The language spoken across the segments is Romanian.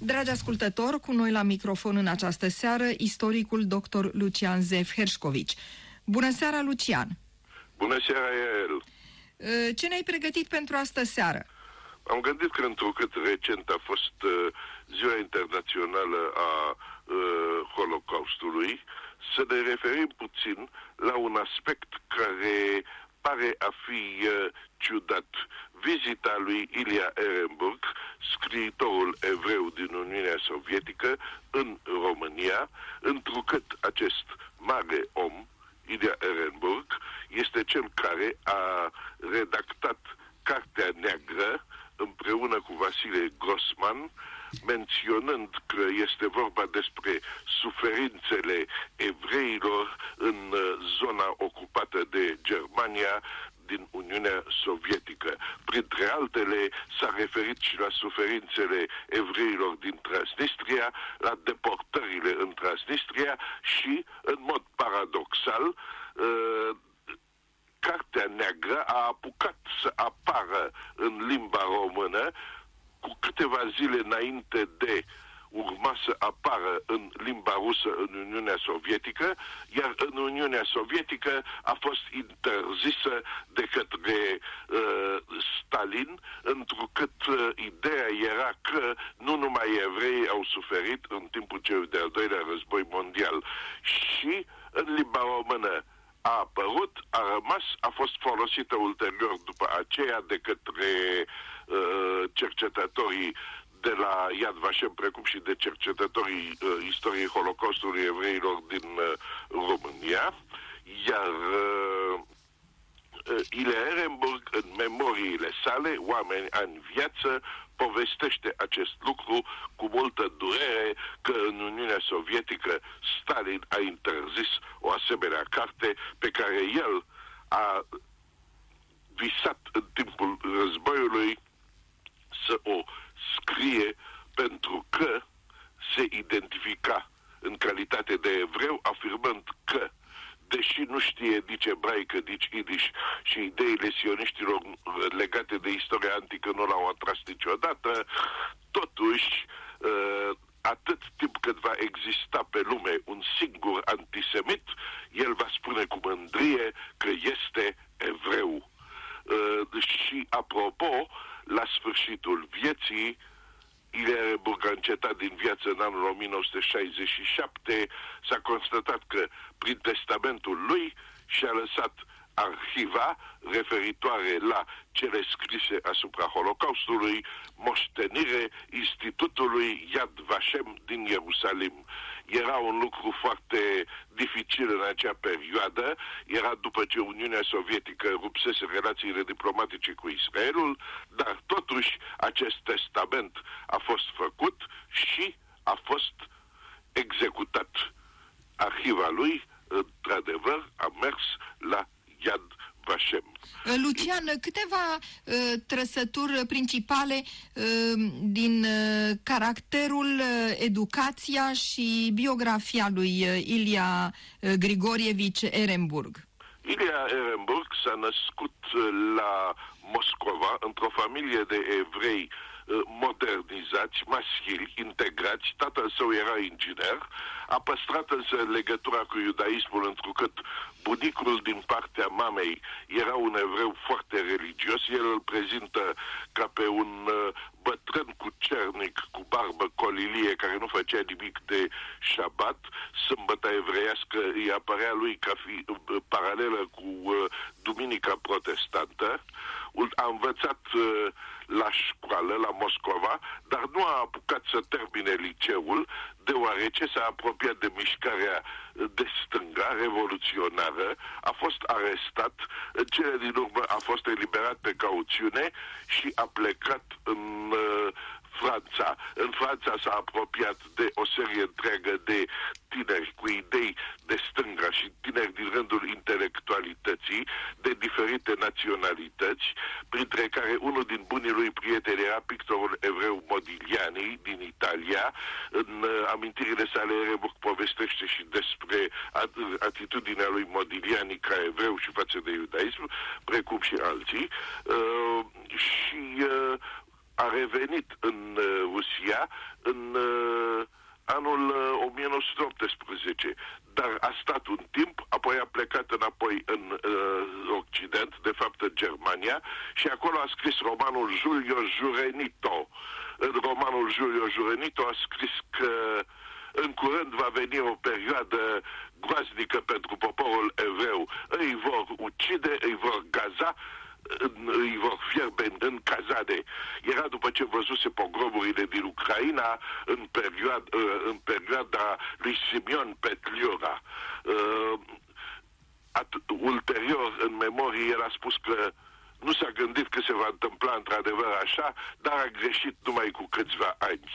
Dragi ascultători, cu noi la microfon în această seară, istoricul dr. Lucian Zef Herșcovici. Bună seara, Lucian! Bună seara, el! Uh, ce ne-ai pregătit pentru astă seară? Am gândit că întrucât recent a fost uh, Ziua Internațională a uh, Holocaustului, să ne referim puțin la un aspect care pare a fi uh, ciudat. Vizita lui Ilia Ehrenburg, scriitorul evreu din Uniunea Sovietică, în România, întrucât acest mare om, Ilia Ehrenburg, este cel care a redactat Cartea Neagră împreună cu Vasile Grossman, menționând că este vorba despre suferințele evreilor în uh, zona ocupată de Germania din Uniunea Sovietică. Printre altele, s-a referit și la suferințele evreilor din Transnistria, la deportările în Transnistria și, în mod paradoxal, uh, Cartea Neagră a apucat să apară în limba română cu câteva zile înainte de urma să apară în limba rusă în Uniunea Sovietică, iar în Uniunea Sovietică a fost interzisă de către uh, Stalin, întrucât uh, ideea era că nu numai evrei au suferit în timpul celui de-al doilea război mondial. Și în limba română a apărut, a rămas, a fost folosită ulterior după aceea de către uh, cercetătorii de la Yad Vashem, precum și de cercetătorii uh, istoriei Holocaustului evreilor din uh, România, iar uh, uh, Ile Ehrenburg, în memoriile sale, Oameni în viață, povestește acest lucru cu multă durere că în Uniunea Sovietică Stalin a interzis o asemenea carte pe care el a visat în timpul războiului să o scrie pentru că se identifica în calitate de evreu, afirmând că deși nu știe nici ebraică, nici idiș și ideile sioniștilor legate de istoria antică nu l-au atras niciodată, totuși uh, atât timp cât va exista pe lume un singur antisemit, el va spune cu mândrie că este evreu. Uh, și apropo, la sfârșitul vieții, Ilereburg a încetat din viață în anul 1967, s-a constatat că prin testamentul lui și-a lăsat arhiva referitoare la cele scrise asupra Holocaustului, moștenire Institutului Yad Vashem din Ierusalim. Era un lucru foarte dificil în acea perioadă, era după ce Uniunea Sovietică rupsese relațiile diplomatice cu Israelul, dar totuși acest testament a fost făcut și a fost executat. Arhiva lui, într-adevăr, a mers la Yad Vashem. Uh, Lucian, câteva uh, trăsături principale uh, din uh, caracterul, uh, educația și biografia lui uh, Ilia uh, Grigorievici Ehrenburg. Ilia Ehrenburg s-a născut uh, la Moscova într-o familie de evrei uh, modernizați, maschili, integrați. Tatăl său era inginer, a păstrat însă legătura cu iudaismul întrucât bunicul din partea mamei era un evreu foarte religios. El îl prezintă ca pe un uh, bătrân cu cernic, cu barbă colilie, care nu făcea nimic de șabat. Sâmbăta evreiască îi apărea lui ca fi uh, paralelă cu uh, Duminica protestantă. A învățat uh, la școală, la Moscova, dar nu a apucat să termine liceul, deoarece s-a apropiat de mișcarea de stânga, revoluționară, a fost arestat, în cele din urmă a fost eliberat pe cauțiune și a plecat în uh, Franța. În Franța s-a apropiat de o serie întreagă de tineri cu idei de stânga și tineri din rândul intelectualității de diferite naționalități, printre care unul din bunii lui prieteni era pictorul evreu Modigliani din Italia. În uh, amintirile sale Ereburg povestește și despre atitudinea lui Modigliani ca evreu și față de iudaism, precum și alții. Uh, și uh, a revenit în uh, Rusia în uh, anul 1918, dar a stat un timp, apoi a plecat înapoi în uh, Occident, de fapt în Germania, și acolo a scris romanul Giulio Jurenito. În romanul Giulio Jurenito a scris că în curând va veni o perioadă groaznică pentru poporul evreu. Îi vor ucide, îi vor gaza, îi vor fierbe în cazade. Era după ce văzuse pogromurile din Ucraina în perioada, în perioada lui Simeon Petliora. Uh, ulterior, în memorie, el a spus că nu s-a gândit că se va întâmpla într-adevăr așa, dar a greșit numai cu câțiva ani.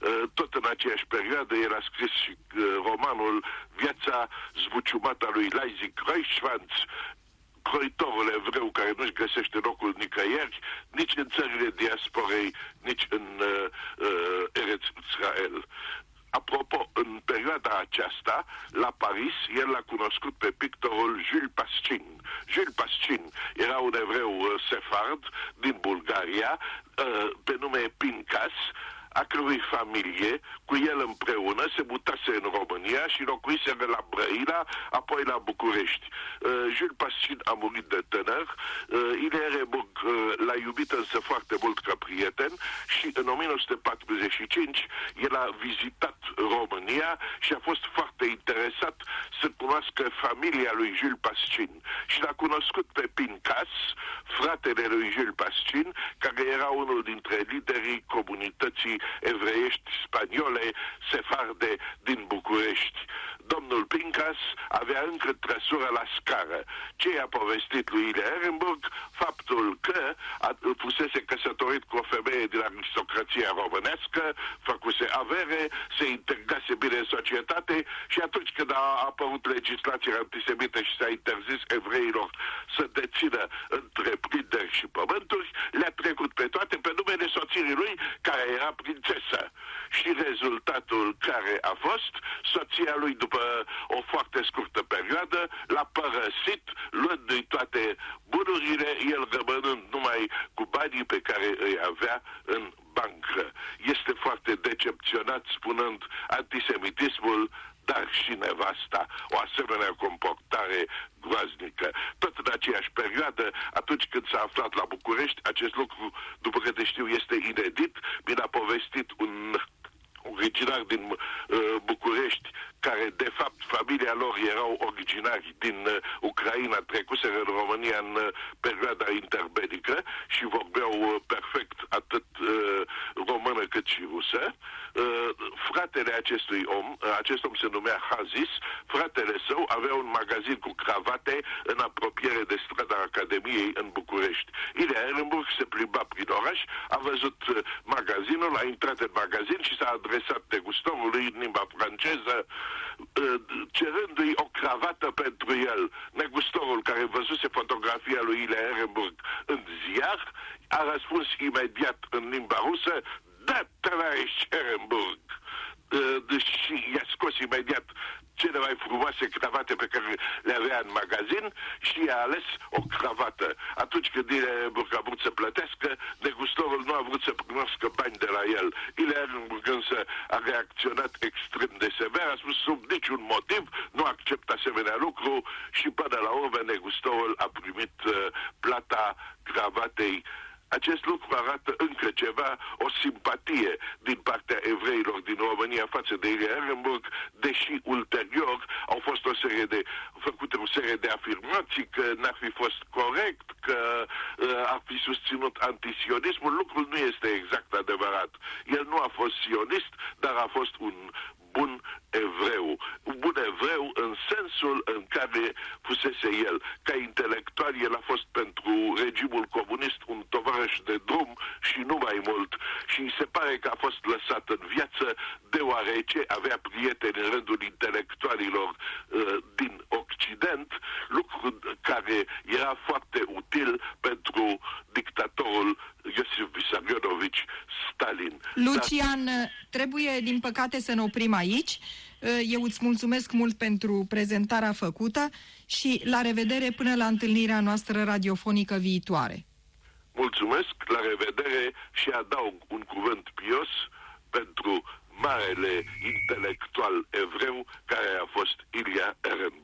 Uh, tot în aceeași perioadă el a scris și uh, romanul Viața zbuciumată a lui Leipzig Reichschwanz, croitorul evreu care nu-și găsește locul nicăieri, nici în țările diasporei, nici în uh, uh, Eretz Israel. Apropo, în perioada aceasta, la Paris, el l-a cunoscut pe pictorul Jules Pascin. Jules Pascin era un evreu uh, sefard din Bulgaria, uh, pe nume Pincas, a cărui familie, cu el împreună, se mutase în România și locuise la Brăila, apoi la București. Uh, Jules Pascin a murit de tânăr, uh, Ilie Reburg uh, l-a iubit însă foarte mult ca prieten și în 1945 el a vizitat România și a fost foarte interesat să cunoască familia lui Jules Pascin și l-a cunoscut pe Pincas, fratele lui Jules Pascin, care era unul dintre liderii comunității evreiești spaniole sefarde din București. Domnul Pincas avea încă trăsură la scară. Ce i-a povestit lui Ile Ehrenburg? Faptul că a, fusese căsătorit cu o femeie din aristocrația românească, făcuse avere, se integrase bine în societate și atunci când a apărut legislația antisemită și s-a interzis evreilor să dețină întreprinderi și pământuri, le-a trecut pe toate pe numele soțirii lui, care era prințesă. Și rezultatul care a fost, soția lui după o foarte scurtă perioadă l-a părăsit, luându-i toate bunurile, el rămânând numai cu banii pe care îi avea în bancă. Este foarte decepționat spunând antisemitismul dar și nevasta, o asemenea comportare groaznică. Tot în aceeași perioadă, atunci când s-a aflat la București, acest lucru, după câte știu, este inedit, mi a povestit un originar din uh, București, care de fapt familia lor erau originari din uh, Ucraina, trecuseră în România în uh, perioada interbelică și vorbeau uh, perfect atât uh, română cât și rusă. Uh, fratele acestui om, uh, acest om se numea Hazis, fratele său avea un magazin cu cravate în apropiere de strada Academiei în București. Ilia Ehrenburg se plimba prin oraș, a văzut uh, magazinul, a intrat în magazin și s-a adresat degustorului în limba franceză, uh, cerându-i o cravată pentru el. Negustorul care văzuse fotografia lui Ilia Ehrenburg în ziar, a răspuns imediat în limba rusă, da, tălărești Ehrenburg. Uh, și i-a scos imediat cele mai frumoase cravate pe care le avea în magazin și a ales o cravată. Atunci când Ilerenburg a vrut să plătească, degustorul nu a vrut să primească bani de la el. Ilerenburg însă a reacționat extrem de sever, a spus sub niciun motiv, nu accept asemenea lucru și până la urmă negustorul a primit uh, plata cravatei acest lucru arată încă ceva, o simpatie din partea evreilor din România față de Ilie Ehrenburg, deși ulterior au fost o serie de, făcute o serie de afirmații că n-ar fi fost corect, că uh, ar fi susținut antisionismul. Lucrul nu este exact adevărat. El nu a fost sionist, dar a fost un bun evreu. Un bun evreu în sensul în care fusese el. Ca intelectual, el a fost pentru regimul comunist un tovarăș de drum și nu mai mult. Și se pare că a fost lăsat în viață deoarece avea prieteni în rândul intelectualilor uh, din Occident, lucru care era foarte util pentru Lucian, Dar... trebuie din păcate să ne oprim aici. Eu îți mulțumesc mult pentru prezentarea făcută și la revedere până la întâlnirea noastră radiofonică viitoare. Mulțumesc, la revedere și adaug un cuvânt pios pentru marele intelectual evreu care a fost Ilia Ehrenburg. Mulțumesc!